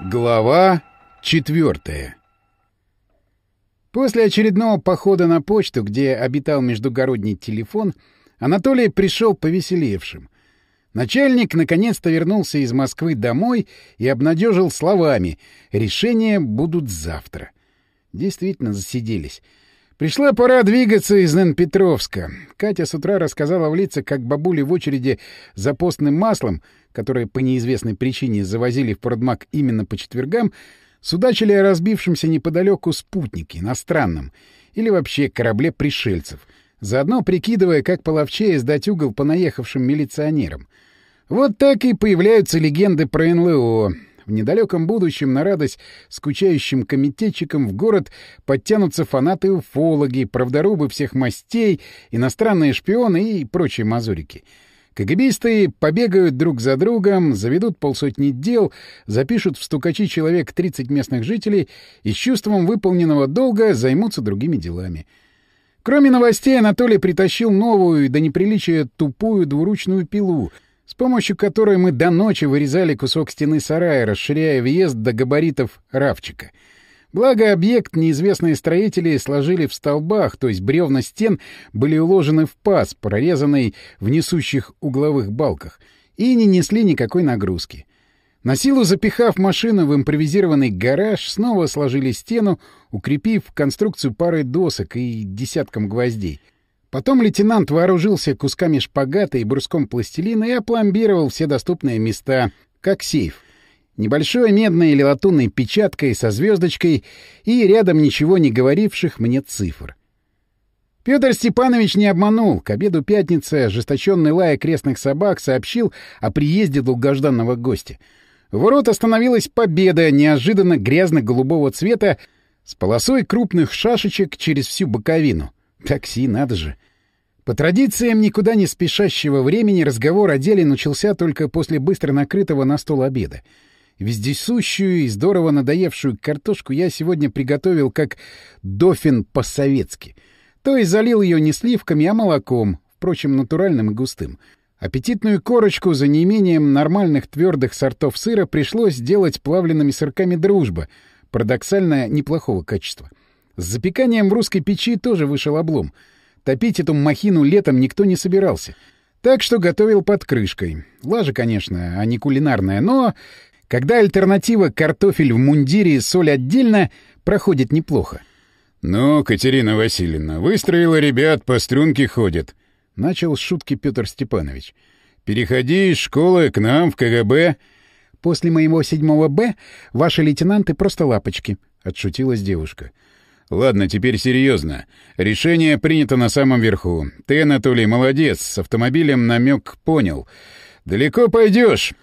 Глава четвертая После очередного похода на почту, где обитал междугородний телефон, Анатолий пришел повеселевшим. Начальник наконец-то вернулся из Москвы домой и обнадежил словами «Решения будут завтра». Действительно засиделись. Пришла пора двигаться из Нэн-Петровска. Катя с утра рассказала в лице, как бабули в очереди за постным маслом, которое по неизвестной причине завозили в Продмаг именно по четвергам, судачили о разбившемся неподалеку спутнике, иностранном, или вообще корабле пришельцев, заодно прикидывая, как половчее сдать угол по наехавшим милиционерам. Вот так и появляются легенды про НЛО, в недалеком будущем на радость скучающим комитетчикам в город подтянутся фанаты-уфологи, правдорубы всех мастей, иностранные шпионы и прочие мазурики. КГБисты побегают друг за другом, заведут полсотни дел, запишут в стукачи человек 30 местных жителей и с чувством выполненного долга займутся другими делами. Кроме новостей, Анатолий притащил новую, до неприличия тупую двуручную пилу — с помощью которой мы до ночи вырезали кусок стены сарая, расширяя въезд до габаритов равчика. Благо, объект неизвестные строители сложили в столбах, то есть бревна стен были уложены в паз, прорезанный в несущих угловых балках, и не несли никакой нагрузки. На силу запихав машину в импровизированный гараж, снова сложили стену, укрепив конструкцию парой досок и десятком гвоздей — Потом лейтенант вооружился кусками шпагата и бруском пластилина и опломбировал все доступные места, как сейф. Небольшой медной или латунной печаткой со звездочкой и рядом ничего не говоривших мне цифр. Петр Степанович не обманул. К обеду пятницы ожесточенный лай крестных собак сообщил о приезде долгожданного гостя. В ворот остановилась победа неожиданно грязно-голубого цвета с полосой крупных шашечек через всю боковину — Такси, надо же. По традициям никуда не спешащего времени разговор о деле начался только после быстро накрытого на стол обеда. Вездесущую и здорово надоевшую картошку я сегодня приготовил как дофин по-советски. То есть залил ее не сливками, а молоком, впрочем, натуральным и густым. Аппетитную корочку за неимением нормальных твердых сортов сыра пришлось делать плавленными сырками «Дружба», парадоксально неплохого качества. С запеканием в русской печи тоже вышел облом. Топить эту махину летом никто не собирался. Так что готовил под крышкой. Лажа, конечно, а не кулинарная, но... Когда альтернатива картофель в мундире и соль отдельно, проходит неплохо. — Ну, Катерина Васильевна, выстроила ребят, по струнке ходят. — начал с шутки Петр Степанович. — Переходи из школы к нам в КГБ. — После моего седьмого «Б» ваши лейтенанты просто лапочки, — отшутилась девушка. — Ладно, теперь серьезно. Решение принято на самом верху. Ты, Анатолий, молодец. С автомобилем намек понял. Далеко пойдешь.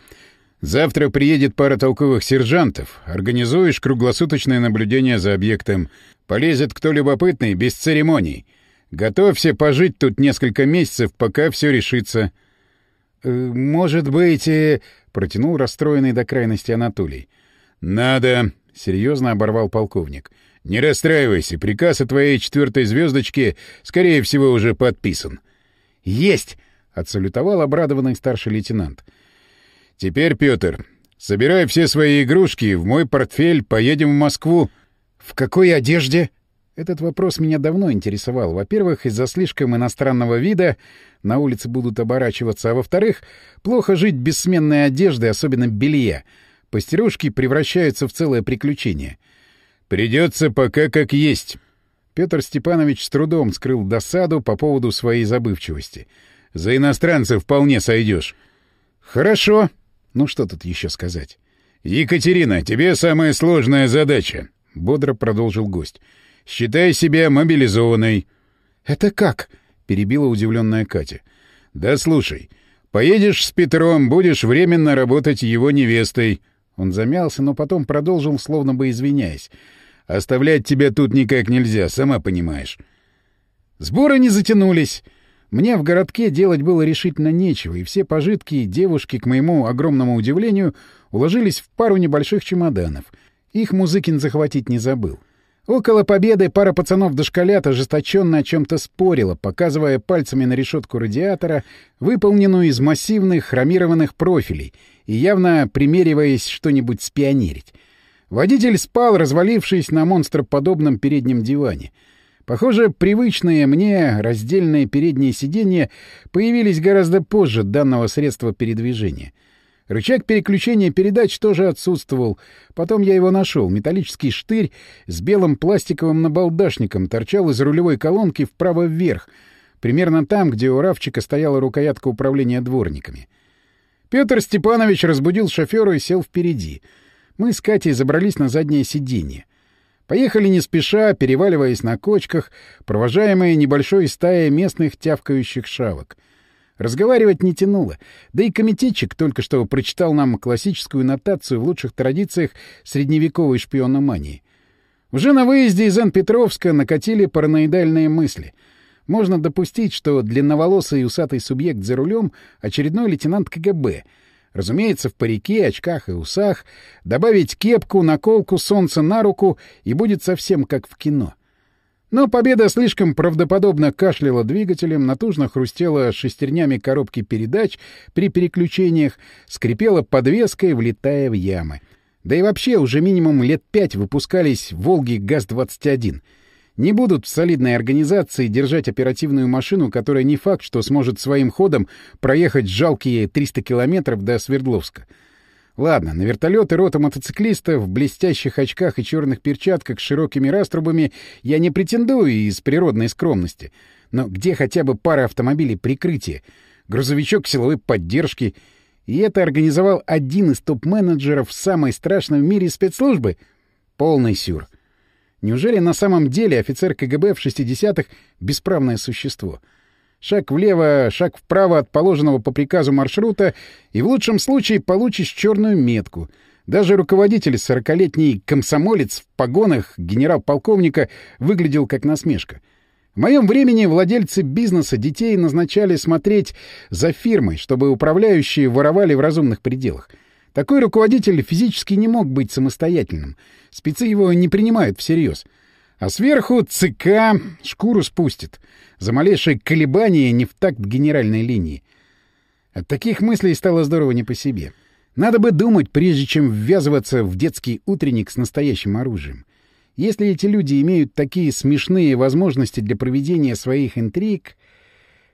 Завтра приедет пара толковых сержантов. Организуешь круглосуточное наблюдение за объектом. Полезет кто любопытный, без церемоний. Готовься пожить тут несколько месяцев, пока все решится. «Э, «Может быть...» э, — протянул расстроенный до крайности Анатолий. «Надо...» — серьезно оборвал полковник. — «Не расстраивайся, приказ о твоей четвертой звездочке, скорее всего, уже подписан». «Есть!» — отсалютовал обрадованный старший лейтенант. «Теперь, Петр, собирай все свои игрушки в мой портфель, поедем в Москву». «В какой одежде?» Этот вопрос меня давно интересовал. Во-первых, из-за слишком иностранного вида на улице будут оборачиваться, а во-вторых, плохо жить без сменной одежды, особенно белья. Постирушки превращаются в целое приключение. Придется пока как есть. Петр Степанович с трудом скрыл досаду по поводу своей забывчивости. За иностранцев вполне сойдешь. Хорошо. Ну что тут еще сказать? Екатерина, тебе самая сложная задача, бодро продолжил гость. Считай себя мобилизованной. Это как? перебила удивленная Катя. Да слушай, поедешь с Петром, будешь временно работать его невестой. Он замялся, но потом продолжил, словно бы извиняясь. «Оставлять тебя тут никак нельзя, сама понимаешь». Сборы не затянулись. Мне в городке делать было решительно нечего, и все пожитки и девушки, к моему огромному удивлению, уложились в пару небольших чемоданов. Их Музыкин захватить не забыл. Около победы пара пацанов-дошколят ожесточенно о чем-то спорила, показывая пальцами на решетку радиатора, выполненную из массивных хромированных профилей, и явно примериваясь что-нибудь спионерить. Водитель спал, развалившись на монстроподобном переднем диване. Похоже, привычные мне раздельные передние сиденья появились гораздо позже данного средства передвижения. Рычаг переключения передач тоже отсутствовал. Потом я его нашел. Металлический штырь с белым пластиковым набалдашником торчал из рулевой колонки вправо-вверх, примерно там, где у Равчика стояла рукоятка управления дворниками. Петр Степанович разбудил шофера и сел впереди. Мы с Катей забрались на заднее сиденье. Поехали не спеша, переваливаясь на кочках, провожаемые небольшой стаей местных тявкающих шавок. Разговаривать не тянуло, да и комитетчик только что прочитал нам классическую нотацию в лучших традициях средневековой шпиономании. Уже на выезде из Ан-Петровска накатили параноидальные мысли. Можно допустить, что длинноволосый и усатый субъект за рулем — очередной лейтенант КГБ — Разумеется, в парике, очках и усах, добавить кепку, наколку, солнце на руку, и будет совсем как в кино. Но победа слишком правдоподобно кашляла двигателем, натужно хрустела шестернями коробки передач при переключениях, скрипела подвеской, влетая в ямы. Да и вообще уже минимум лет пять выпускались «Волги ГАЗ-21», не будут в солидной организации держать оперативную машину, которая не факт, что сможет своим ходом проехать жалкие 300 километров до Свердловска. Ладно, на вертолеты рота мотоциклистов в блестящих очках и черных перчатках с широкими раструбами я не претендую из природной скромности. Но где хотя бы пара автомобилей прикрытия? Грузовичок силовой поддержки. И это организовал один из топ-менеджеров самой страшной в мире спецслужбы? Полный сюр. Неужели на самом деле офицер КГБ в 60-х — бесправное существо? Шаг влево, шаг вправо от положенного по приказу маршрута, и в лучшем случае получишь черную метку. Даже руководитель, сорокалетний комсомолец в погонах генерал-полковника, выглядел как насмешка. В моем времени владельцы бизнеса детей назначали смотреть за фирмой, чтобы управляющие воровали в разумных пределах — такой руководитель физически не мог быть самостоятельным. Спецы его не принимают всерьез. А сверху ЦК шкуру спустит. За малейшее колебание не в такт генеральной линии. От таких мыслей стало здорово не по себе. Надо бы думать, прежде чем ввязываться в детский утренник с настоящим оружием. Если эти люди имеют такие смешные возможности для проведения своих интриг...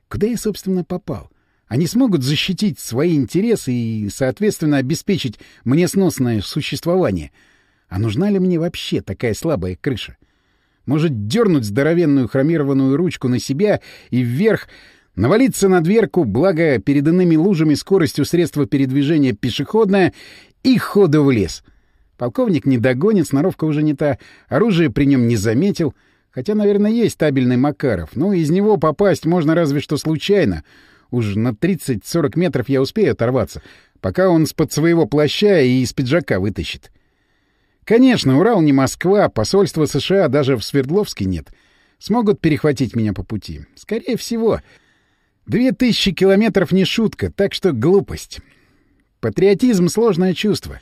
Куда я, собственно, попал? — они смогут защитить свои интересы и, соответственно, обеспечить мне сносное существование. А нужна ли мне вообще такая слабая крыша? Может, дернуть здоровенную хромированную ручку на себя и вверх, навалиться на дверку, благо перед иными лужами скоростью средства передвижения пешеходная, и хода в лес. Полковник не догонит, сноровка уже не та, оружие при нем не заметил, хотя, наверное, есть табельный Макаров, но из него попасть можно разве что случайно — Уж на 30-40 метров я успею оторваться, пока он с-под своего плаща и из пиджака вытащит. Конечно, Урал не Москва, посольства США даже в Свердловске нет. Смогут перехватить меня по пути. Скорее всего. Две тысячи километров не шутка, так что глупость. Патриотизм — сложное чувство.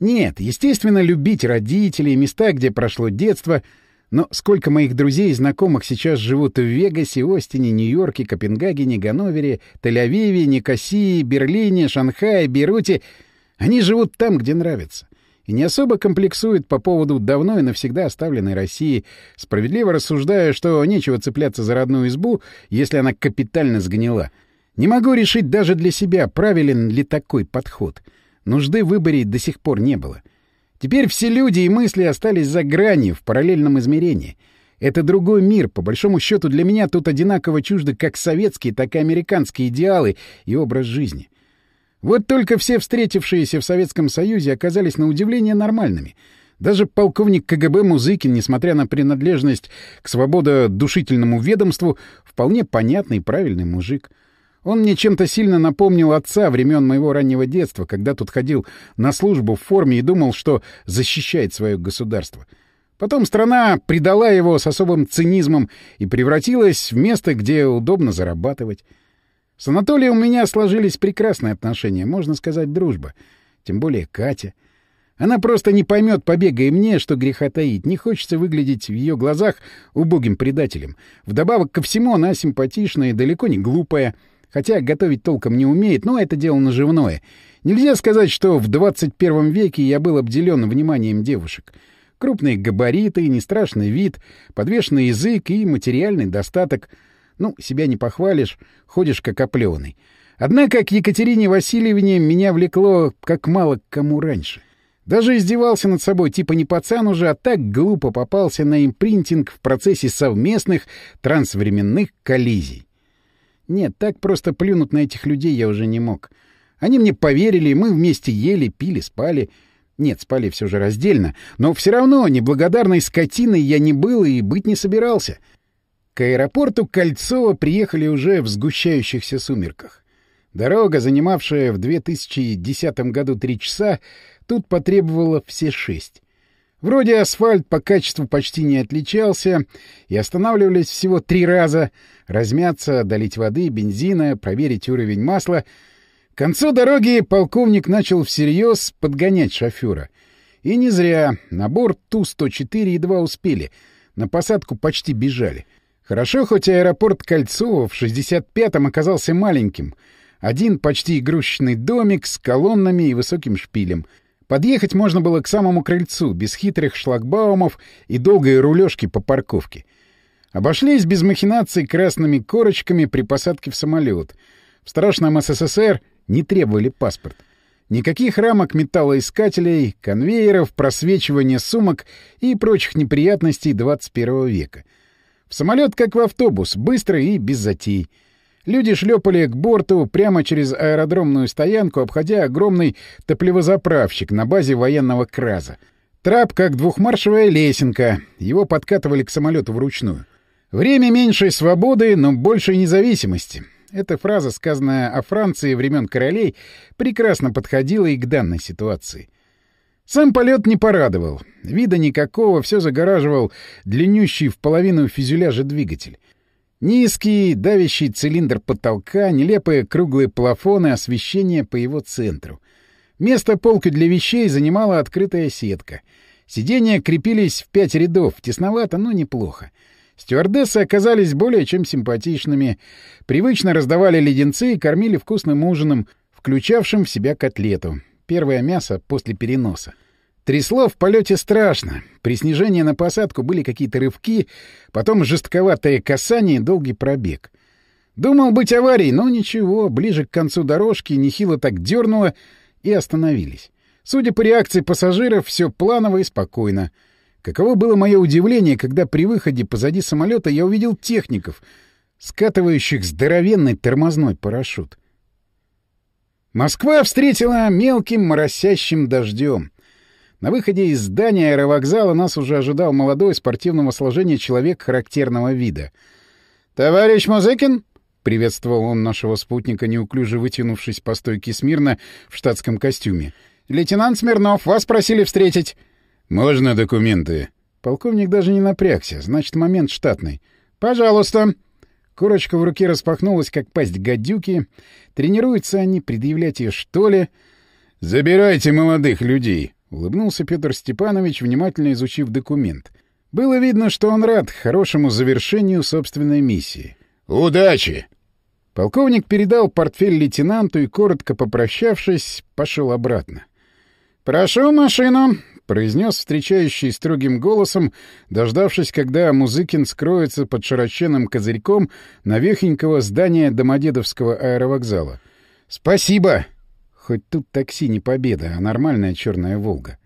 Нет, естественно, любить родителей, места, где прошло детство — но сколько моих друзей и знакомых сейчас живут в Вегасе, Остине, Нью-Йорке, Копенгагене, Ганновере, Тель-Авиве, Никосии, Берлине, Шанхае, Бейруте. Они живут там, где нравится. И не особо комплексуют по поводу давно и навсегда оставленной России, справедливо рассуждая, что нечего цепляться за родную избу, если она капитально сгнила. Не могу решить даже для себя, правилен ли такой подход. Нужды в выборе до сих пор не было. — Теперь все люди и мысли остались за гранью, в параллельном измерении. Это другой мир, по большому счету для меня тут одинаково чужды как советские, так и американские идеалы и образ жизни. Вот только все встретившиеся в Советском Союзе оказались на удивление нормальными. Даже полковник КГБ Музыкин, несмотря на принадлежность к свобододушительному ведомству, вполне понятный и правильный мужик — он мне чем-то сильно напомнил отца времен моего раннего детства, когда тот ходил на службу в форме и думал, что защищает свое государство. Потом страна предала его с особым цинизмом и превратилась в место, где удобно зарабатывать. С Анатолием у меня сложились прекрасные отношения, можно сказать, дружба. Тем более Катя. Она просто не поймет побега и мне, что греха таить. Не хочется выглядеть в ее глазах убогим предателем. Вдобавок ко всему она симпатичная и далеко не глупая — Хотя готовить толком не умеет, но это дело наживное. Нельзя сказать, что в 21 веке я был обделен вниманием девушек. Крупные габариты, нестрашный вид, подвешенный язык и материальный достаток. Ну, себя не похвалишь, ходишь как оплеванный. Однако к Екатерине Васильевне меня влекло как мало кому раньше. Даже издевался над собой, типа не пацан уже, а так глупо попался на импринтинг в процессе совместных трансвременных коллизий. Нет, так просто плюнуть на этих людей я уже не мог. Они мне поверили, мы вместе ели, пили, спали. Нет, спали все же раздельно, но все равно неблагодарной скотиной я не был и быть не собирался. К аэропорту Кольцова приехали уже в сгущающихся сумерках. Дорога, занимавшая в 2010 году три часа, тут потребовала все шесть. Вроде асфальт по качеству почти не отличался, и останавливались всего три раза — размяться, долить воды, бензина, проверить уровень масла. К концу дороги полковник начал всерьез подгонять шофера. И не зря. На борт Ту-104 едва успели. На посадку почти бежали. Хорошо, хоть аэропорт Кольцово в 65-м оказался маленьким. Один почти игрушечный домик с колоннами и высоким шпилем — Подъехать можно было к самому крыльцу, без хитрых шлагбаумов и долгой рулежки по парковке. Обошлись без махинаций красными корочками при посадке в самолет. В страшном СССР не требовали паспорт. Никаких рамок металлоискателей, конвейеров, просвечивания сумок и прочих неприятностей 21 века. В самолет как в автобус, быстро и без затей — Люди шлепали к борту прямо через аэродромную стоянку, обходя огромный топливозаправщик на базе военного краза. Трап как двухмаршевая лесенка, его подкатывали к самолету вручную. Время меньшей свободы, но большей независимости. Эта фраза, сказанная о Франции времен королей, прекрасно подходила и к данной ситуации. Сам полет не порадовал. Вида никакого, все загораживал длиннющий в половину фюзеляжа двигатель. Низкий, давящий цилиндр потолка, нелепые круглые плафоны, освещение по его центру. Место полки для вещей занимала открытая сетка. Сиденья крепились в пять рядов, тесновато, но неплохо. Стюардессы оказались более чем симпатичными, привычно раздавали леденцы и кормили вкусным ужином, включавшим в себя котлету. Первое мясо после переноса. Трясло в полете страшно. При снижении на посадку были какие-то рывки, потом жестковатое касание и долгий пробег. Думал быть аварией, но ничего, ближе к концу дорожки нехило так дернуло и остановились. Судя по реакции пассажиров, все планово и спокойно. Каково было мое удивление, когда при выходе позади самолета я увидел техников, скатывающих здоровенный тормозной парашют. Москва встретила мелким моросящим дождем — на выходе из здания аэровокзала нас уже ожидал молодой спортивного сложения человек характерного вида. «Товарищ Музыкин?» — приветствовал он нашего спутника, неуклюже вытянувшись по стойке смирно в штатском костюме. «Лейтенант Смирнов, вас просили встретить». «Можно документы?» Полковник даже не напрягся, значит, момент штатный. «Пожалуйста». Курочка в руке распахнулась, как пасть гадюки. Тренируются они, предъявлять ее, что ли? «Забирайте молодых людей», — улыбнулся Петр Степанович, внимательно изучив документ. Было видно, что он рад хорошему завершению собственной миссии. «Удачи!» Полковник передал портфель лейтенанту и, коротко попрощавшись, пошел обратно. «Прошу машину!» — произнес встречающий строгим голосом, дождавшись, когда Музыкин скроется под широченным козырьком навехенького здания Домодедовского аэровокзала. «Спасибо!» Хоть тут такси не победа, а нормальная черная «Волга».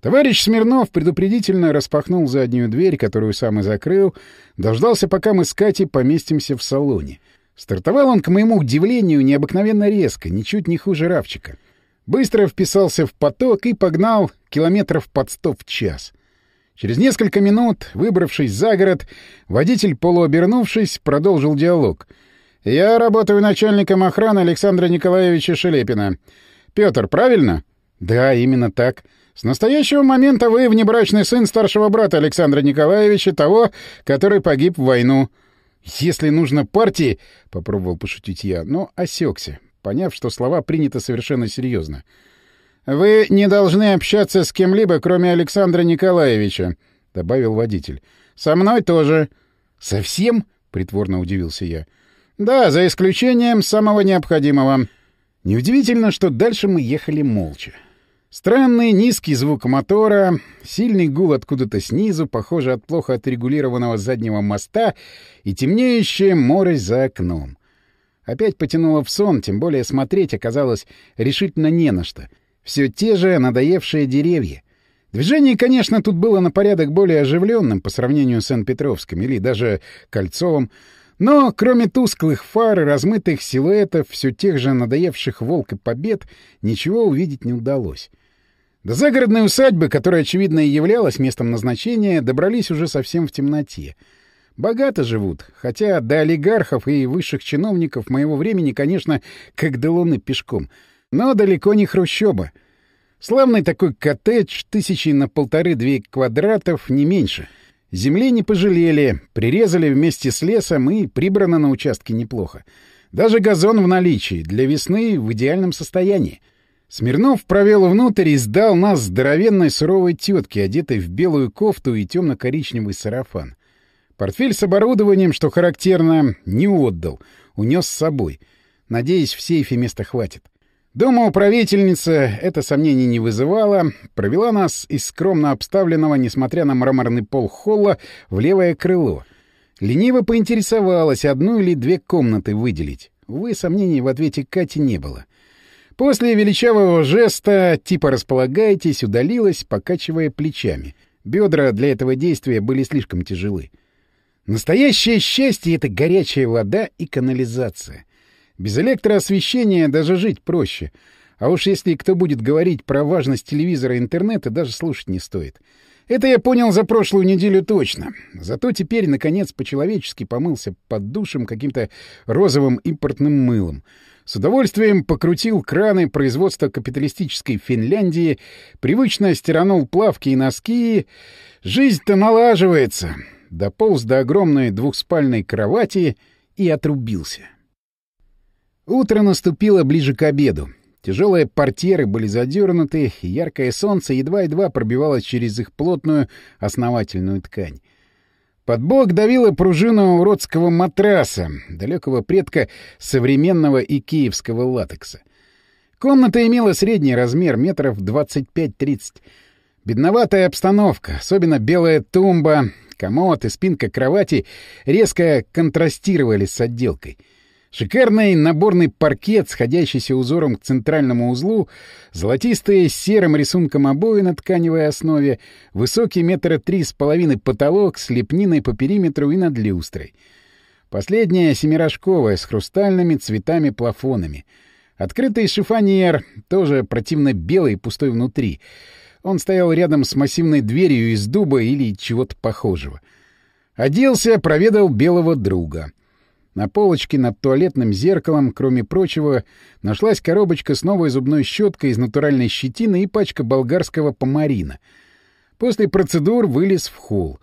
Товарищ Смирнов предупредительно распахнул заднюю дверь, которую сам и закрыл, дождался, пока мы с Катей поместимся в салоне. Стартовал он, к моему удивлению, необыкновенно резко, ничуть не хуже Равчика. Быстро вписался в поток и погнал километров под сто в час. Через несколько минут, выбравшись за город, водитель, полуобернувшись, продолжил диалог — «Я работаю начальником охраны Александра Николаевича Шелепина. Петр, правильно?» «Да, именно так. С настоящего момента вы внебрачный сын старшего брата Александра Николаевича, того, который погиб в войну». «Если нужно партии...» — попробовал пошутить я, но осекся, поняв, что слова приняты совершенно серьезно. «Вы не должны общаться с кем-либо, кроме Александра Николаевича», — добавил водитель. «Со мной тоже». «Совсем?» — притворно удивился я. Да, за исключением самого необходимого. Неудивительно, что дальше мы ехали молча. Странный низкий звук мотора, сильный гул откуда-то снизу, похоже, от плохо отрегулированного заднего моста, и темнеющая морось за окном. Опять потянуло в сон, тем более смотреть оказалось решительно не на что. Все те же надоевшие деревья. Движение, конечно, тут было на порядок более оживленным по сравнению с Сан-Петровским или даже Кольцовым, но кроме тусклых фар и размытых силуэтов все тех же надоевших волк и побед, ничего увидеть не удалось. До загородной усадьбы, которая, очевидно, и являлась местом назначения, добрались уже совсем в темноте. Богато живут, хотя до олигархов и высших чиновников моего времени, конечно, как до луны пешком, но далеко не хрущоба. Славный такой коттедж, тысячи на полторы-две квадратов, не меньше. Земли не пожалели, прирезали вместе с лесом и прибрано на участке неплохо. Даже газон в наличии, для весны в идеальном состоянии. Смирнов провел внутрь и сдал нас здоровенной суровой тетке, одетой в белую кофту и темно-коричневый сарафан. Портфель с оборудованием, что характерно, не отдал, унес с собой. Надеюсь, в сейфе места хватит. Дома управительница это сомнений не вызывала, провела нас из скромно обставленного, несмотря на мраморный пол холла, в левое крыло. Лениво поинтересовалась, одну или две комнаты выделить. Увы, сомнений в ответе Кати не было. После величавого жеста типа «располагайтесь» удалилась, покачивая плечами. Бедра для этого действия были слишком тяжелы. Настоящее счастье — это горячая вода и канализация. Без электроосвещения даже жить проще. А уж если кто будет говорить про важность телевизора и интернета, даже слушать не стоит. Это я понял за прошлую неделю точно. Зато теперь, наконец, по-человечески помылся под душем каким-то розовым импортным мылом — с удовольствием покрутил краны производства капиталистической Финляндии, привычно стиранул плавки и носки. Жизнь-то налаживается. Дополз до огромной двухспальной кровати и отрубился. Утро наступило ближе к обеду. Тяжелые портьеры были задернуты, и яркое солнце едва-едва пробивалось через их плотную основательную ткань. Под бок давила пружина уродского матраса, далекого предка современного и киевского латекса. Комната имела средний размер, метров 25-30. Бедноватая обстановка, особенно белая тумба, комод и спинка кровати резко контрастировали с отделкой — Шикарный наборный паркет, сходящийся узором к центральному узлу, золотистые с серым рисунком обои на тканевой основе, высокий метра три с половиной потолок с лепниной по периметру и над люстрой. Последняя семирожковая с хрустальными цветами-плафонами. Открытый шифоньер, тоже противно белый и пустой внутри. Он стоял рядом с массивной дверью из дуба или чего-то похожего. Оделся, проведал белого друга — на полочке над туалетным зеркалом, кроме прочего, нашлась коробочка с новой зубной щеткой из натуральной щетины и пачка болгарского помарина. После процедур вылез в холл.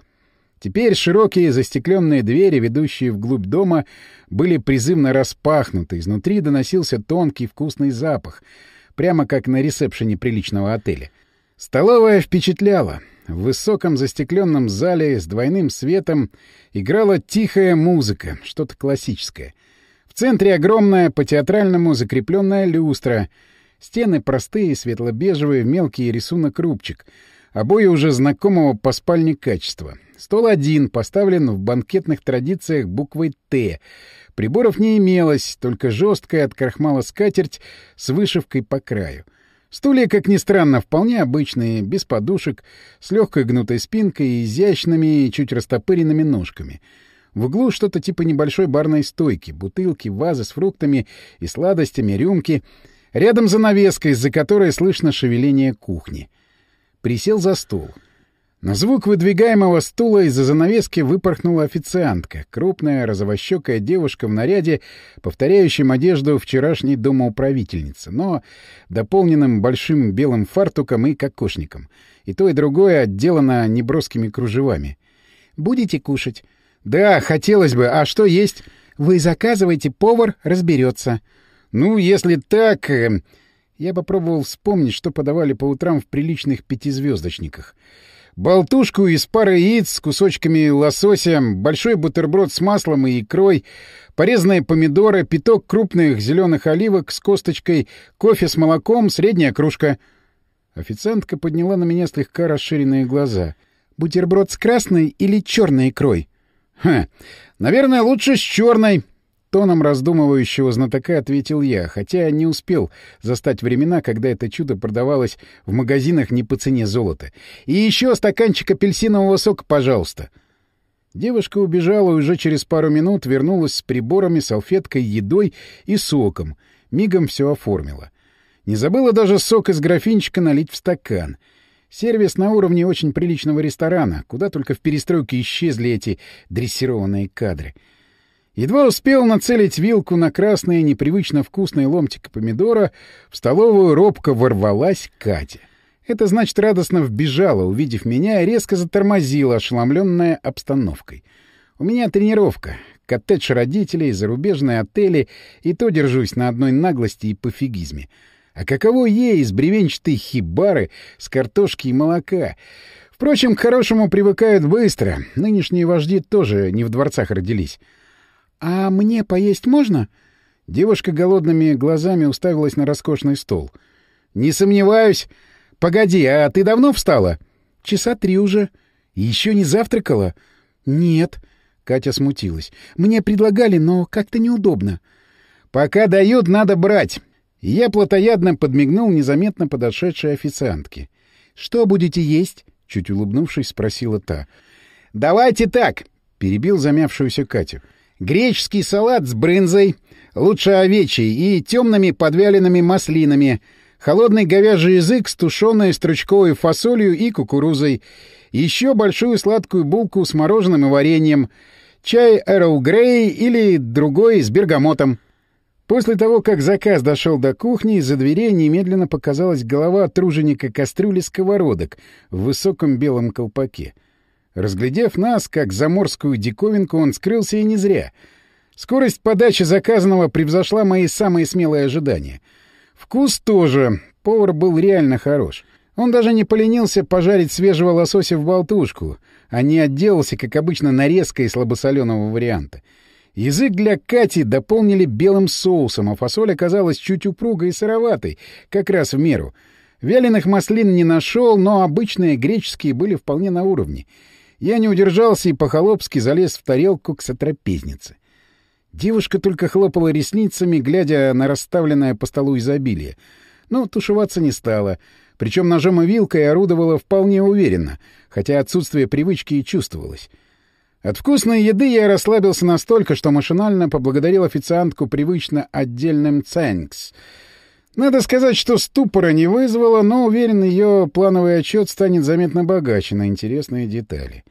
Теперь широкие застекленные двери, ведущие вглубь дома, были призывно распахнуты. Изнутри доносился тонкий вкусный запах, прямо как на ресепшене приличного отеля. Столовая впечатляла. В высоком застекленном зале с двойным светом играла тихая музыка, что-то классическое. В центре огромная, по-театральному закрепленная люстра. Стены простые, светло-бежевые, мелкий рисунок рубчик. Обои уже знакомого по спальне качества. Стол один, поставлен в банкетных традициях буквой «Т». Приборов не имелось, только жесткая от крахмала скатерть с вышивкой по краю — Стулья, как ни странно, вполне обычные, без подушек, с легкой гнутой спинкой и изящными, чуть растопыренными ножками. В углу что-то типа небольшой барной стойки, бутылки, вазы с фруктами и сладостями, рюмки. Рядом занавеска, из-за которой слышно шевеление кухни. Присел за стол. На звук выдвигаемого стула из-за занавески выпорхнула официантка, крупная розовощекая девушка в наряде, повторяющем одежду вчерашней домоуправительницы, но дополненным большим белым фартуком и кокошником. И то, и другое отделано неброскими кружевами. «Будете кушать?» «Да, хотелось бы. А что есть?» «Вы заказывайте, повар разберется». «Ну, если так...» э, Я попробовал вспомнить, что подавали по утрам в приличных пятизвездочниках. Болтушку из пары яиц с кусочками лосося, большой бутерброд с маслом и икрой, порезанные помидоры, пяток крупных зеленых оливок с косточкой, кофе с молоком, средняя кружка. Официантка подняла на меня слегка расширенные глаза. «Бутерброд с красной или черной икрой?» «Ха, наверное, лучше с черной», Тоном раздумывающего знатока ответил я, хотя не успел застать времена, когда это чудо продавалось в магазинах не по цене золота. «И еще стаканчик апельсинового сока, пожалуйста!» Девушка убежала и уже через пару минут вернулась с приборами, салфеткой, едой и соком. Мигом все оформила. Не забыла даже сок из графинчика налить в стакан. Сервис на уровне очень приличного ресторана, куда только в перестройке исчезли эти дрессированные кадры — Едва успел нацелить вилку на красные, непривычно вкусные ломтики помидора, в столовую робко ворвалась Катя. Это значит, радостно вбежала, увидев меня, и резко затормозила, ошеломленная обстановкой. У меня тренировка, коттедж родителей, зарубежные отели, и то держусь на одной наглости и пофигизме. А каково ей из бревенчатой хибары с картошки и молока? Впрочем, к хорошему привыкают быстро. Нынешние вожди тоже не в дворцах родились. «А мне поесть можно?» Девушка голодными глазами уставилась на роскошный стол. «Не сомневаюсь. Погоди, а ты давно встала?» «Часа три уже. Еще не завтракала?» «Нет». Катя смутилась. «Мне предлагали, но как-то неудобно». «Пока дают, надо брать». Я плотоядно подмигнул незаметно подошедшей официантке. «Что будете есть?» — чуть улыбнувшись, спросила та. «Давайте так!» — перебил замявшуюся Катю греческий салат с брынзой, лучше овечий, и темными подвяленными маслинами, холодный говяжий язык с тушеной стручковой фасолью и кукурузой, еще большую сладкую булку с мороженым и вареньем, чай Эрл Грей или другой с бергамотом. После того, как заказ дошел до кухни, из-за дверей немедленно показалась голова труженика кастрюли сковородок в высоком белом колпаке. Разглядев нас, как заморскую диковинку, он скрылся и не зря. Скорость подачи заказанного превзошла мои самые смелые ожидания. Вкус тоже. Повар был реально хорош. Он даже не поленился пожарить свежего лосося в болтушку, а не отделался, как обычно, нарезкой слабосоленого варианта. Язык для Кати дополнили белым соусом, а фасоль оказалась чуть упругой и сыроватой, как раз в меру. Вяленых маслин не нашел, но обычные греческие были вполне на уровне — я не удержался и по-холопски залез в тарелку к сотрапезнице. Девушка только хлопала ресницами, глядя на расставленное по столу изобилие. Но тушеваться не стала. Причем ножом и вилкой орудовала вполне уверенно, хотя отсутствие привычки и чувствовалось. От вкусной еды я расслабился настолько, что машинально поблагодарил официантку привычно отдельным «цэнкс». Надо сказать, что ступора не вызвало, но уверен, ее плановый отчет станет заметно богаче на интересные детали.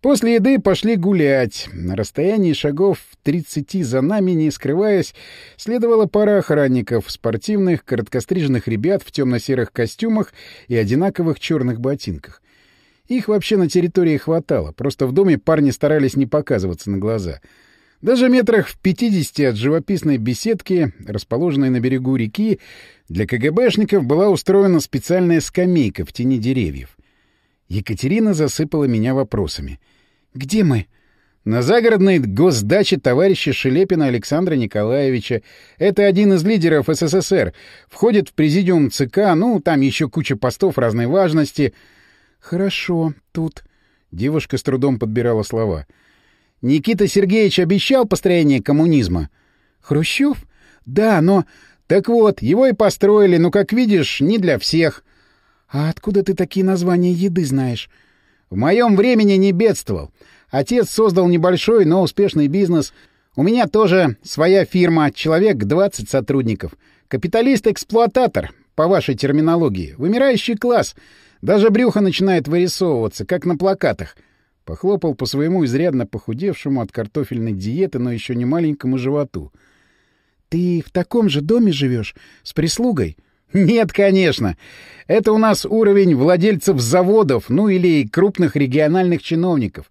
После еды пошли гулять. На расстоянии шагов 30 за нами, не скрываясь, следовала пара охранников, спортивных, короткостриженных ребят в темно-серых костюмах и одинаковых черных ботинках. Их вообще на территории хватало, просто в доме парни старались не показываться на глаза. Даже метрах в 50 от живописной беседки, расположенной на берегу реки, для КГБшников была устроена специальная скамейка в тени деревьев. Екатерина засыпала меня вопросами. «Где мы?» «На загородной госдаче товарища Шелепина Александра Николаевича. Это один из лидеров СССР. Входит в президиум ЦК, ну, там еще куча постов разной важности». «Хорошо, тут...» Девушка с трудом подбирала слова. «Никита Сергеевич обещал построение коммунизма?» «Хрущев? Да, но...» «Так вот, его и построили, но, как видишь, не для всех». «А откуда ты такие названия еды знаешь?» «В моем времени не бедствовал. Отец создал небольшой, но успешный бизнес. У меня тоже своя фирма, человек 20 сотрудников. Капиталист-эксплуататор, по вашей терминологии. Вымирающий класс. Даже брюхо начинает вырисовываться, как на плакатах». Похлопал по своему изрядно похудевшему от картофельной диеты, но еще не маленькому животу. «Ты в таком же доме живешь? С прислугой?» Нет, конечно. Это у нас уровень владельцев заводов, ну или крупных региональных чиновников.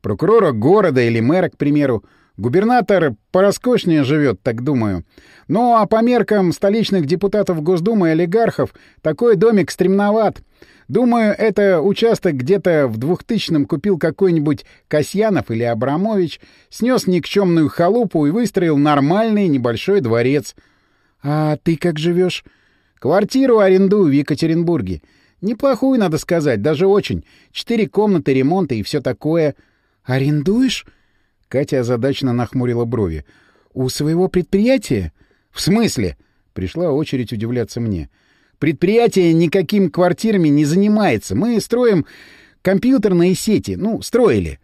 Прокурора города или мэра, к примеру. Губернатор пороскошнее живет, так думаю. Ну а по меркам столичных депутатов Госдумы и олигархов такой домик стремноват. Думаю, это участок где-то в двухтысячном купил какой-нибудь Касьянов или Абрамович, снес никчемную халупу и выстроил нормальный небольшой дворец. А ты как живешь? Квартиру арендую в Екатеринбурге. Неплохую, надо сказать, даже очень. Четыре комнаты, ремонта и все такое. Арендуешь? Катя озадаченно нахмурила брови. У своего предприятия? В смысле? Пришла очередь удивляться мне. — Предприятие никаким квартирами не занимается. Мы строим компьютерные сети. Ну, строили.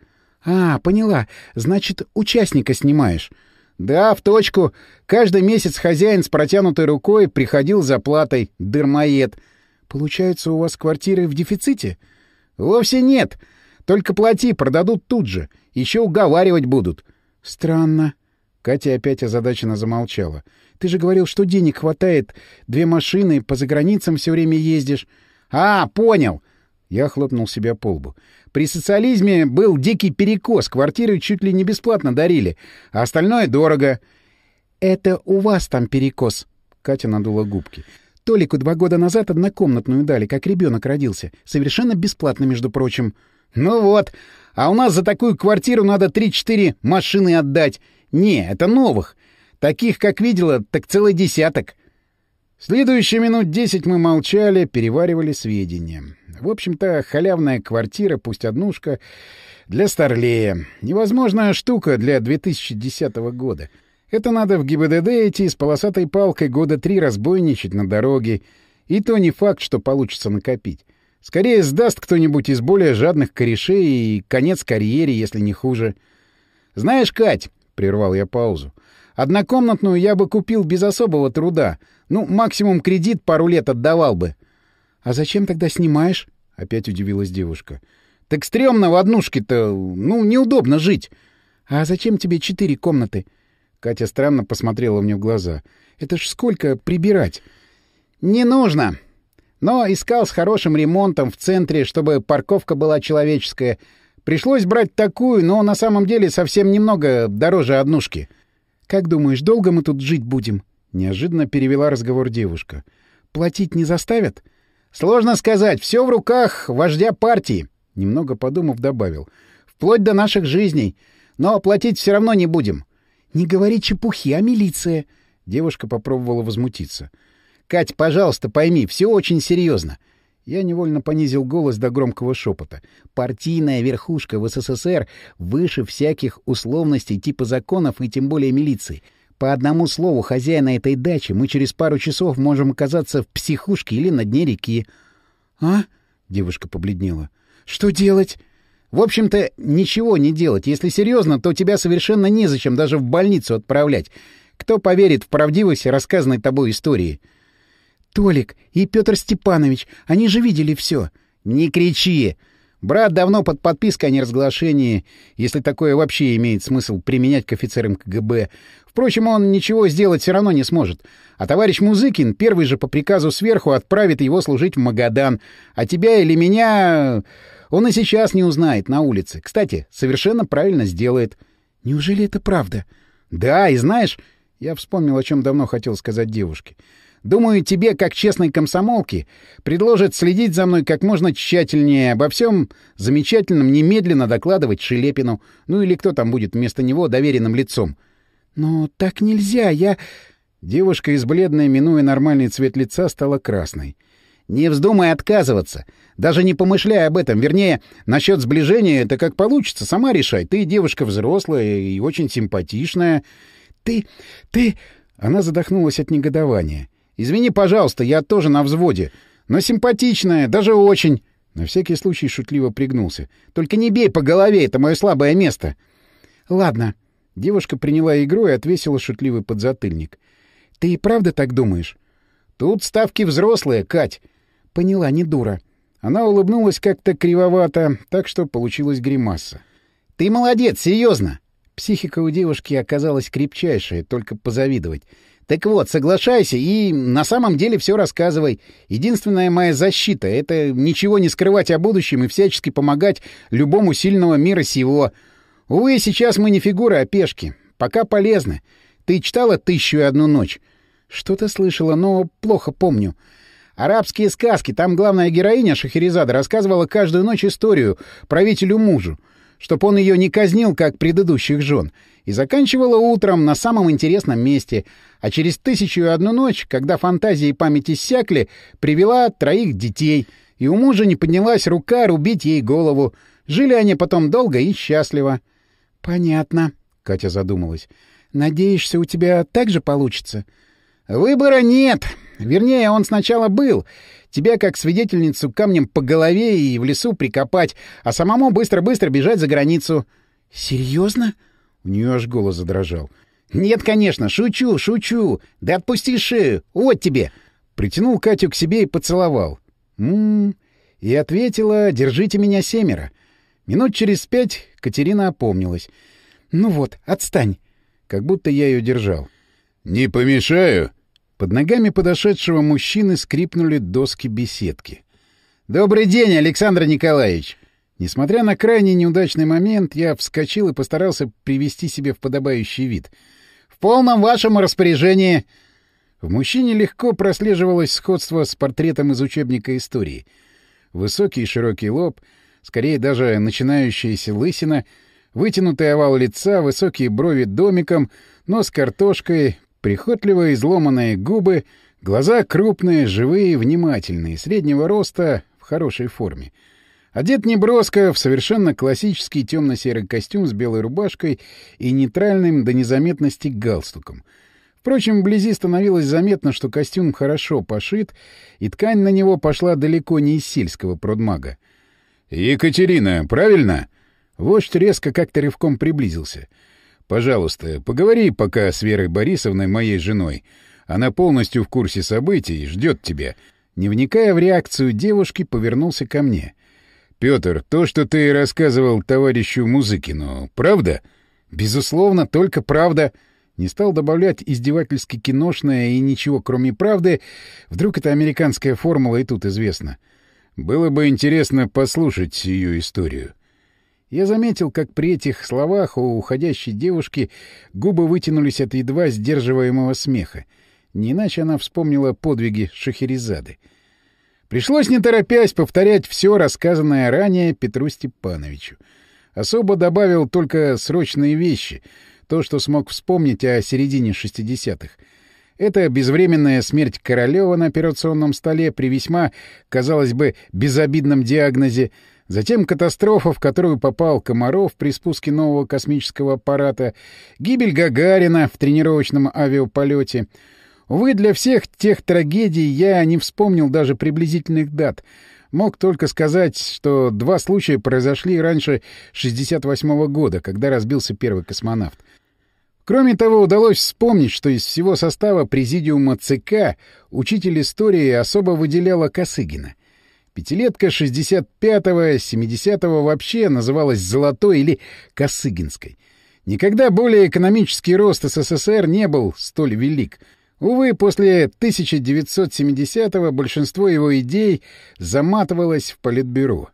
А, поняла. Значит, участника снимаешь. Да, в точку. Каждый месяц хозяин с протянутой рукой приходил за платой. Дырмоед. Получается, у вас квартиры в дефиците? Вовсе нет. Только плати, продадут тут же. Еще уговаривать будут. Странно. Катя опять озадаченно замолчала. Ты же говорил, что денег хватает. Две машины, по заграницам все время ездишь. А, понял. Я хлопнул себя по лбу. При социализме был дикий перекос, квартиры чуть ли не бесплатно дарили, а остальное дорого. Это у вас там перекос. Катя надула губки. Толику два года назад однокомнатную дали, как ребенок родился. Совершенно бесплатно, между прочим. Ну вот. А у нас за такую квартиру надо три-четыре машины отдать. Не, это новых. Таких, как видела, так целый десяток. Следующие минут десять мы молчали, переваривали сведения. В общем-то, халявная квартира, пусть однушка, для Старлея. Невозможная штука для 2010 года. Это надо в ГИБДД идти с полосатой палкой года три разбойничать на дороге. И то не факт, что получится накопить. Скорее сдаст кто-нибудь из более жадных корешей и конец карьере, если не хуже. «Знаешь, Кать», — прервал я паузу, Однокомнатную я бы купил без особого труда. Ну, максимум кредит пару лет отдавал бы. — А зачем тогда снимаешь? — опять удивилась девушка. — Так стрёмно в однушке-то, ну, неудобно жить. — А зачем тебе четыре комнаты? Катя странно посмотрела мне в глаза. — Это ж сколько прибирать? — Не нужно. Но искал с хорошим ремонтом в центре, чтобы парковка была человеческая. Пришлось брать такую, но на самом деле совсем немного дороже однушки. — «Как думаешь, долго мы тут жить будем?» — неожиданно перевела разговор девушка. «Платить не заставят?» «Сложно сказать. Все в руках вождя партии», — немного подумав, добавил. «Вплоть до наших жизней. Но платить все равно не будем». «Не говори чепухи, а милиция?» Девушка попробовала возмутиться. «Кать, пожалуйста, пойми, все очень серьезно. Я невольно понизил голос до громкого шепота. Партийная верхушка в СССР выше всяких условностей типа законов и тем более милиции. По одному слову хозяина этой дачи мы через пару часов можем оказаться в психушке или на дне реки. — А? — девушка побледнела. — Что делать? — В общем-то, ничего не делать. Если серьезно, то тебя совершенно незачем даже в больницу отправлять. Кто поверит в правдивость рассказанной тобой истории? — Толик и Петр Степанович, они же видели все. Не кричи! Брат давно под подпиской о неразглашении, если такое вообще имеет смысл применять к офицерам КГБ. Впрочем, он ничего сделать все равно не сможет. А товарищ Музыкин первый же по приказу сверху отправит его служить в Магадан. А тебя или меня он и сейчас не узнает на улице. Кстати, совершенно правильно сделает. Неужели это правда? Да, и знаешь, я вспомнил, о чем давно хотел сказать девушке. Думаю, тебе, как честной комсомолке, предложат следить за мной как можно тщательнее, обо всем замечательном немедленно докладывать Шелепину, ну или кто там будет вместо него доверенным лицом. Но так нельзя, я... Девушка из бледной, минуя нормальный цвет лица, стала красной. «Не вздумай отказываться. Даже не помышляй об этом. Вернее, насчет сближения это как получится. Сама решай. Ты девушка взрослая и очень симпатичная. Ты... ты...» Она задохнулась от негодования. Извини, пожалуйста, я тоже на взводе. Но симпатичная, даже очень. На всякий случай шутливо пригнулся. Только не бей по голове, это мое слабое место. Ладно. Девушка приняла игру и отвесила шутливый подзатыльник. Ты и правда так думаешь? Тут ставки взрослые, Кать. Поняла, не дура. Она улыбнулась как-то кривовато, так что получилась гримаса. Ты молодец, серьезно. Психика у девушки оказалась крепчайшая, только позавидовать. Так вот, соглашайся и на самом деле все рассказывай. Единственная моя защита — это ничего не скрывать о будущем и всячески помогать любому сильного мира сего. Увы, сейчас мы не фигуры, а пешки. Пока полезны. Ты читала «Тысячу и одну ночь»? Что-то слышала, но плохо помню. Арабские сказки. Там главная героиня Шахерезада рассказывала каждую ночь историю правителю-мужу, чтоб он ее не казнил, как предыдущих жен, и заканчивала утром на самом интересном месте, а через тысячу и одну ночь, когда фантазии и память иссякли, привела троих детей, и у мужа не поднялась рука рубить ей голову. Жили они потом долго и счастливо. — Понятно, — Катя задумалась. — Надеешься, у тебя так же получится? — Выбора нет. Вернее, он сначала был. Тебя, как свидетельницу, камнем по голове и в лесу прикопать, а самому быстро-быстро бежать за границу. — Серьезно? У нее аж голос задрожал. — Нет, конечно, шучу, шучу. Да отпусти шею. Вот тебе. Притянул Катю к себе и поцеловал. «М-м-м». И ответила «Держите меня семеро». Минут через пять Катерина опомнилась. «Ну вот, отстань!» Как будто я ее держал. «Не помешаю?» Под ногами подошедшего мужчины скрипнули доски беседки. «Добрый день, Александр Николаевич!» Несмотря на крайне неудачный момент, я вскочил и постарался привести себя в подобающий вид. «В полном вашем распоряжении!» В мужчине легко прослеживалось сходство с портретом из учебника истории. Высокий широкий лоб, скорее даже начинающаяся лысина — Вытянутый овал лица, высокие брови домиком, нос картошкой, прихотливо изломанные губы, глаза крупные, живые, внимательные, среднего роста, в хорошей форме. Одет неброско в совершенно классический темно-серый костюм с белой рубашкой и нейтральным до незаметности галстуком. Впрочем, вблизи становилось заметно, что костюм хорошо пошит, и ткань на него пошла далеко не из сельского продмага. «Екатерина, правильно?» Вождь резко как-то рывком приблизился. «Пожалуйста, поговори пока с Верой Борисовной, моей женой. Она полностью в курсе событий и ждет тебя». Не вникая в реакцию девушки, повернулся ко мне. «Петр, то, что ты рассказывал товарищу Музыкину, правда?» «Безусловно, только правда». Не стал добавлять издевательски киношное и ничего, кроме правды. Вдруг это американская формула и тут известна. «Было бы интересно послушать ее историю». Я заметил, как при этих словах у уходящей девушки губы вытянулись от едва сдерживаемого смеха. Не иначе она вспомнила подвиги Шахерезады. Пришлось, не торопясь, повторять все рассказанное ранее Петру Степановичу. Особо добавил только срочные вещи, то, что смог вспомнить о середине 60-х. Это безвременная смерть Королева на операционном столе при весьма, казалось бы, безобидном диагнозе — Затем катастрофа, в которую попал Комаров при спуске нового космического аппарата, гибель Гагарина в тренировочном авиаполете. Увы, для всех тех трагедий я не вспомнил даже приблизительных дат. Мог только сказать, что два случая произошли раньше 68 -го года, когда разбился первый космонавт. Кроме того, удалось вспомнить, что из всего состава президиума ЦК учитель истории особо выделяла Косыгина — Пятилетка 65-го, 70-го вообще называлась «золотой» или «косыгинской». Никогда более экономический рост СССР не был столь велик. Увы, после 1970-го большинство его идей заматывалось в политбюро.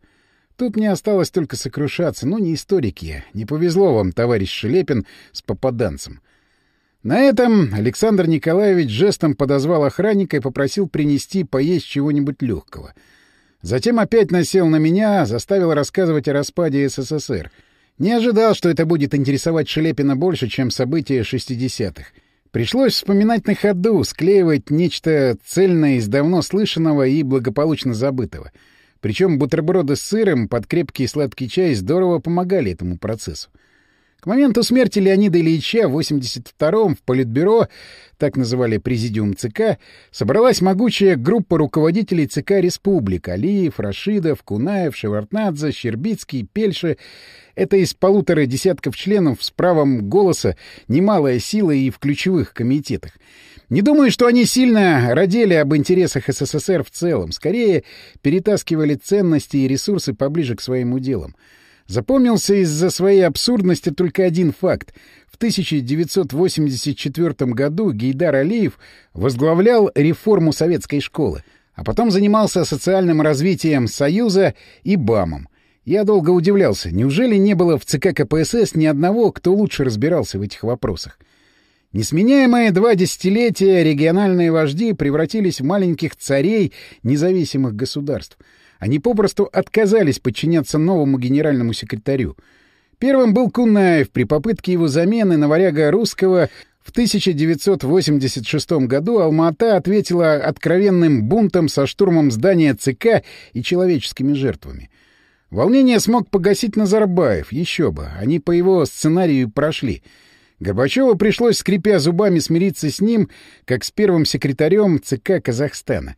Тут мне осталось только сокрушаться. Ну, не историки. Не повезло вам, товарищ Шелепин, с попаданцем. На этом Александр Николаевич жестом подозвал охранника и попросил принести поесть чего-нибудь легкого — Затем опять насел на меня, заставил рассказывать о распаде СССР. Не ожидал, что это будет интересовать Шелепина больше, чем события 60-х. Пришлось вспоминать на ходу, склеивать нечто цельное из давно слышанного и благополучно забытого. Причем бутерброды с сыром под крепкий сладкий чай здорово помогали этому процессу. К моменту смерти Леонида Ильича в 82-м в Политбюро, так называли президиум ЦК, собралась могучая группа руководителей ЦК Республик — Алиев, Рашидов, Кунаев, Шевартнадзе, Щербицкий, Пельши. Это из полутора десятков членов с правом голоса немалая сила и в ключевых комитетах. Не думаю, что они сильно родили об интересах СССР в целом. Скорее, перетаскивали ценности и ресурсы поближе к своим уделам. Запомнился из-за своей абсурдности только один факт. В 1984 году Гейдар Алиев возглавлял реформу советской школы, а потом занимался социальным развитием Союза и БАМом. Я долго удивлялся, неужели не было в ЦК КПСС ни одного, кто лучше разбирался в этих вопросах? Несменяемые два десятилетия региональные вожди превратились в маленьких царей независимых государств. Они попросту отказались подчиняться новому генеральному секретарю. Первым был Кунаев при попытке его замены на варяга русского в 1986 году Алма-Ата ответила откровенным бунтом со штурмом здания ЦК и человеческими жертвами. Волнение смог погасить Назарбаев, еще бы, они по его сценарию прошли — Горбачеву пришлось, скрипя зубами, смириться с ним, как с первым секретарем ЦК Казахстана.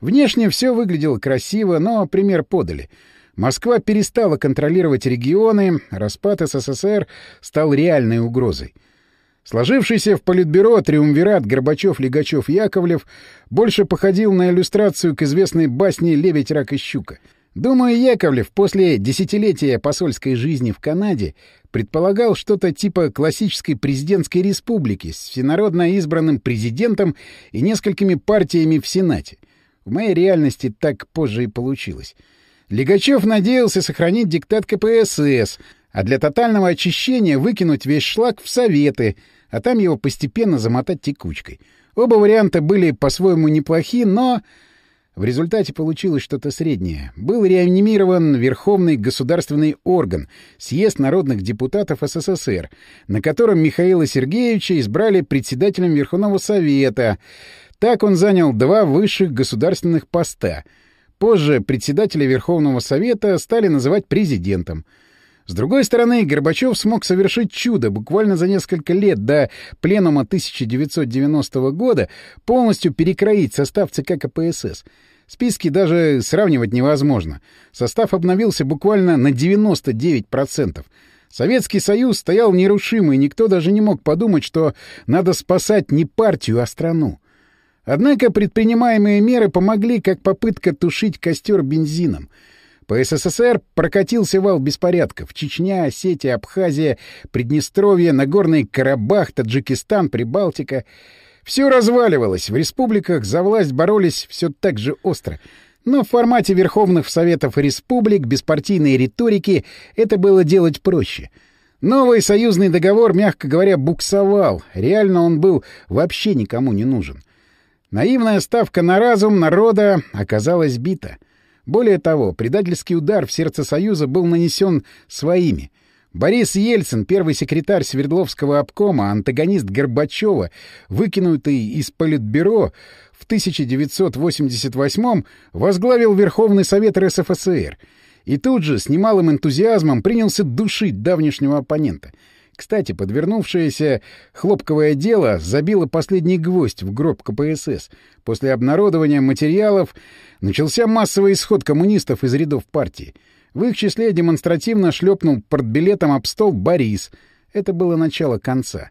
Внешне все выглядело красиво, но пример подали. Москва перестала контролировать регионы, распад СССР стал реальной угрозой. Сложившийся в Политбюро триумвират Горбачев-Легачев-Яковлев больше походил на иллюстрацию к известной басне «Лебедь, рак и щука». Думаю, Яковлев после десятилетия посольской жизни в Канаде предполагал что-то типа классической президентской республики с всенародно избранным президентом и несколькими партиями в Сенате. В моей реальности так позже и получилось. Легачев надеялся сохранить диктат КПСС, а для тотального очищения выкинуть весь шлак в Советы, а там его постепенно замотать текучкой. Оба варианта были по-своему неплохи, но в результате получилось что-то среднее. Был реанимирован Верховный государственный орган — Съезд народных депутатов СССР, на котором Михаила Сергеевича избрали председателем Верховного Совета. Так он занял два высших государственных поста. Позже председателя Верховного Совета стали называть президентом. С другой стороны, Горбачев смог совершить чудо буквально за несколько лет до пленума 1990 года полностью перекроить состав ЦК КПСС — Списки даже сравнивать невозможно. Состав обновился буквально на 99%. Советский Союз стоял нерушимый, никто даже не мог подумать, что надо спасать не партию, а страну. Однако предпринимаемые меры помогли, как попытка тушить костер бензином. По СССР прокатился вал беспорядков. Чечня, Осетия, Абхазия, Приднестровье, Нагорный Карабах, Таджикистан, Прибалтика — все разваливалось, в республиках за власть боролись все так же остро. Но в формате Верховных Советов Республик, беспартийной риторики, это было делать проще. Новый союзный договор, мягко говоря, буксовал. Реально он был вообще никому не нужен. Наивная ставка на разум народа оказалась бита. Более того, предательский удар в сердце Союза был нанесен своими — Борис Ельцин, первый секретарь Свердловского обкома, антагонист Горбачева, выкинутый из Политбюро, в 1988-м возглавил Верховный Совет РСФСР и тут же с немалым энтузиазмом принялся душить давнешнего оппонента. Кстати, подвернувшееся хлопковое дело забило последний гвоздь в гроб КПСС. После обнародования материалов начался массовый исход коммунистов из рядов партии — в их числе демонстративно шлепнул портбилетом об стол Борис. Это было начало конца.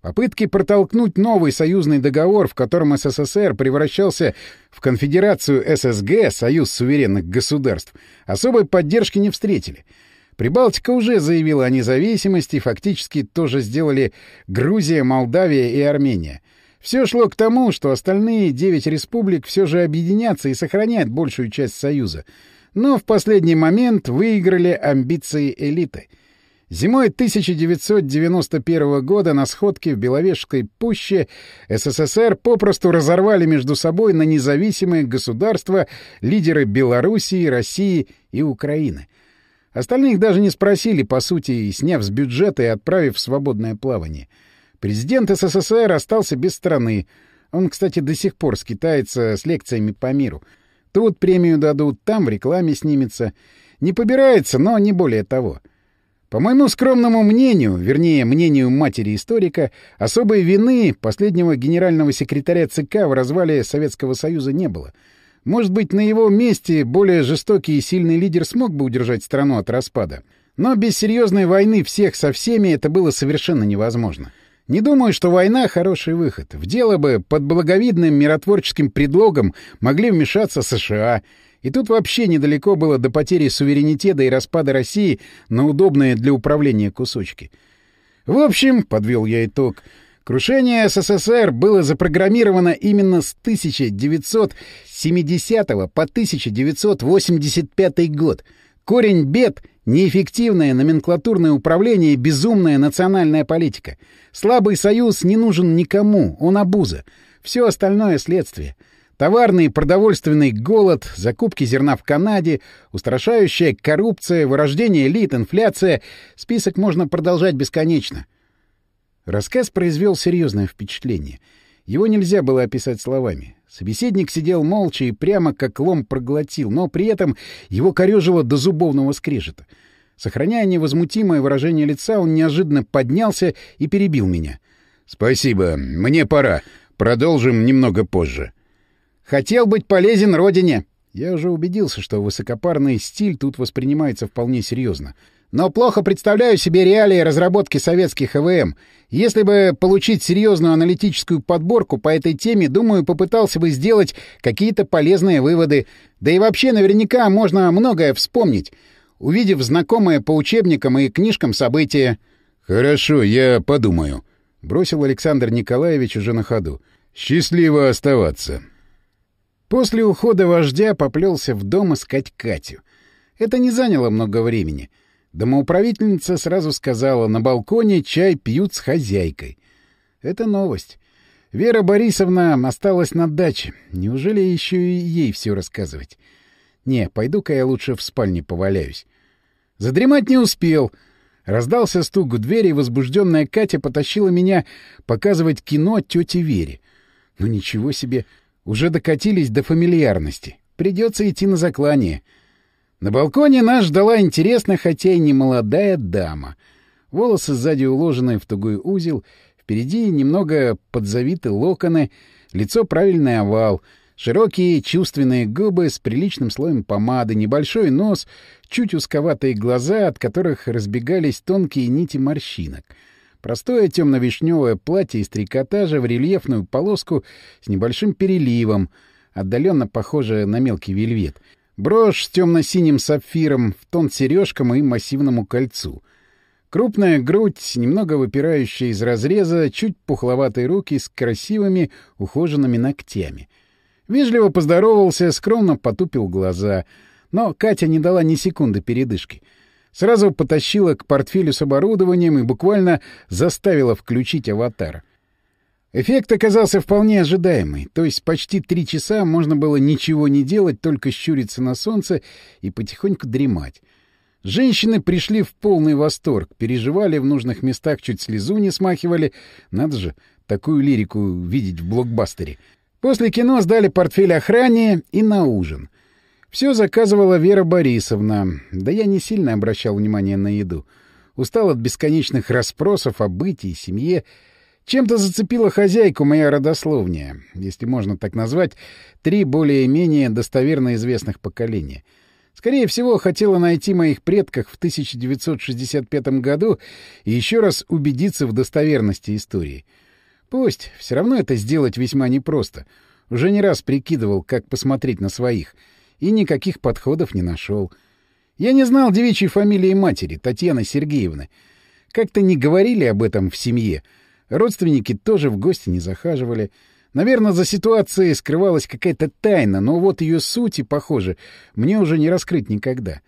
Попытки протолкнуть новый союзный договор, в котором СССР превращался в конфедерацию ССГ, Союз суверенных государств, особой поддержки не встретили. Прибалтика уже заявила о независимости, фактически тоже сделали Грузия, Молдавия и Армения. Все шло к тому, что остальные девять республик все же объединятся и сохранят большую часть Союза — но в последний момент выиграли амбиции элиты. Зимой 1991 года на сходке в Беловежской пуще СССР попросту разорвали между собой на независимые государства лидеры Белоруссии, России и Украины. Остальных даже не спросили, по сути, сняв с бюджета и отправив в свободное плавание. Президент СССР остался без страны. Он, кстати, до сих пор скитается с лекциями по миру — Тут премию дадут, там в рекламе снимется. Не побирается, но не более того. По моему скромному мнению, вернее, мнению матери историка, особой вины последнего генерального секретаря ЦК в развале Советского Союза не было. Может быть, на его месте более жестокий и сильный лидер смог бы удержать страну от распада. Но без серьезной войны всех со всеми это было совершенно невозможно. Не думаю, что война — хороший выход. В дело бы под благовидным миротворческим предлогом могли вмешаться США. И тут вообще недалеко было до потери суверенитета и распада России на удобные для управления кусочки. В общем, — подвел я итог, — крушение СССР было запрограммировано именно с 1970 по 1985 год. Корень бед — Неэффективное номенклатурное управление и безумная национальная политика. Слабый союз не нужен никому, он обуза. Все остальное — следствие. Товарный продовольственный голод, закупки зерна в Канаде, устрашающая коррупция, вырождение элит, инфляция. Список можно продолжать бесконечно. Рассказ произвел серьезное впечатление. Его нельзя было описать словами. Собеседник сидел молча и прямо как лом проглотил, но при этом его корежило до зубовного скрежета. Сохраняя невозмутимое выражение лица, он неожиданно поднялся и перебил меня. — Спасибо, мне пора. Продолжим немного позже. Хотел быть полезен родине. Я уже убедился, что высокопарный стиль тут воспринимается вполне серьезно. Но плохо представляю себе реалии разработки советских ЭВМ. Если бы получить серьезную аналитическую подборку по этой теме, думаю, попытался бы сделать какие-то полезные выводы. Да и вообще наверняка можно многое вспомнить, увидев знакомые по учебникам и книжкам события. — Хорошо, я подумаю, — бросил Александр Николаевич уже на ходу. — Счастливо оставаться. После ухода вождя поплелся в дом искать Катю. Это не заняло много времени. Домоуправительница сразу сказала, на балконе чай пьют с хозяйкой. Это новость. Вера Борисовна осталась на даче. Неужели еще и ей все рассказывать? Не, пойду-ка я лучше в спальне поваляюсь. Задремать не успел. Раздался стук в двери, и возбужденная Катя потащила меня показывать кино тете Вере. Ну ничего себе! Уже докатились до фамильярности. Придется идти на заклание. На балконе нас ждала интересная, хотя и не молодая дама. Волосы сзади уложены в тугой узел, впереди немного подзавиты локоны, лицо правильный овал, широкие чувственные губы с приличным слоем помады, небольшой нос, чуть узковатые глаза, от которых разбегались тонкие нити морщинок — Простое темно-вишневое платье из трикотажа в рельефную полоску с небольшим переливом, отдаленно похожее на мелкий вельвет. Брошь с темно-синим сапфиром в тон сережкам и массивному кольцу. Крупная грудь, немного выпирающая из разреза, чуть пухловатые руки с красивыми ухоженными ногтями. Вежливо поздоровался, скромно потупил глаза. Но Катя не дала ни секунды передышки — Сразу потащила к портфелю с оборудованием и буквально заставила включить аватар. Эффект оказался вполне ожидаемый, то есть почти три часа можно было ничего не делать, только щуриться на солнце и потихоньку дремать. Женщины пришли в полный восторг, переживали в нужных местах, чуть слезу не смахивали. Надо же такую лирику видеть в блокбастере. После кино сдали портфель охране и на ужин. Все заказывала Вера Борисовна, да я не сильно обращал внимание на еду. Устал от бесконечных расспросов о бытии и семье. Чем-то зацепила хозяйку моя родословня, если можно так назвать, три более-менее достоверно известных поколения. Скорее всего, хотела найти моих предков в 1965 году и еще раз убедиться в достоверности истории. Пусть, все равно это сделать весьма непросто. Уже не раз прикидывал, как посмотреть на своих — и никаких подходов не нашел. Я не знал девичьей фамилии матери, Татьяны Сергеевны. Как-то не говорили об этом в семье. Родственники тоже в гости не захаживали. Наверное, за ситуацией скрывалась какая-то тайна, но вот ее сути, похоже, мне уже не раскрыть никогда.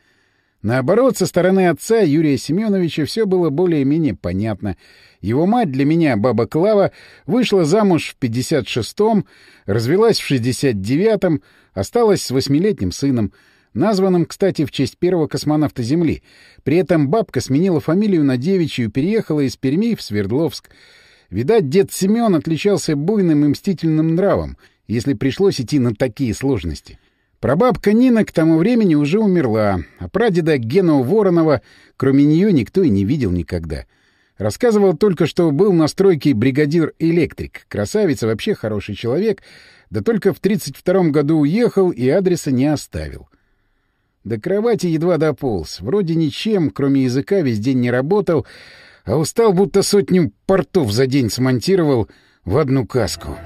Наоборот, со стороны отца Юрия Семеновича все было более-менее понятно. Его мать для меня, баба Клава, вышла замуж в 56-м, развелась в 69-м, Осталась с восьмилетним сыном, названным, кстати, в честь первого космонавта Земли. При этом бабка сменила фамилию на девичью и переехала из Перми в Свердловск. Видать, дед Семен отличался буйным и мстительным нравом, если пришлось идти на такие сложности. Прабабка Нина к тому времени уже умерла, а прадеда Гену Воронова, кроме нее, никто и не видел никогда. Рассказывал только, что был на стройке бригадир-электрик. Красавец вообще хороший человек — да только в 32-м году уехал и адреса не оставил. До кровати едва дополз. Вроде ничем, кроме языка, весь день не работал, а устал, будто сотню портов за день смонтировал в одну каску.